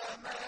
السماء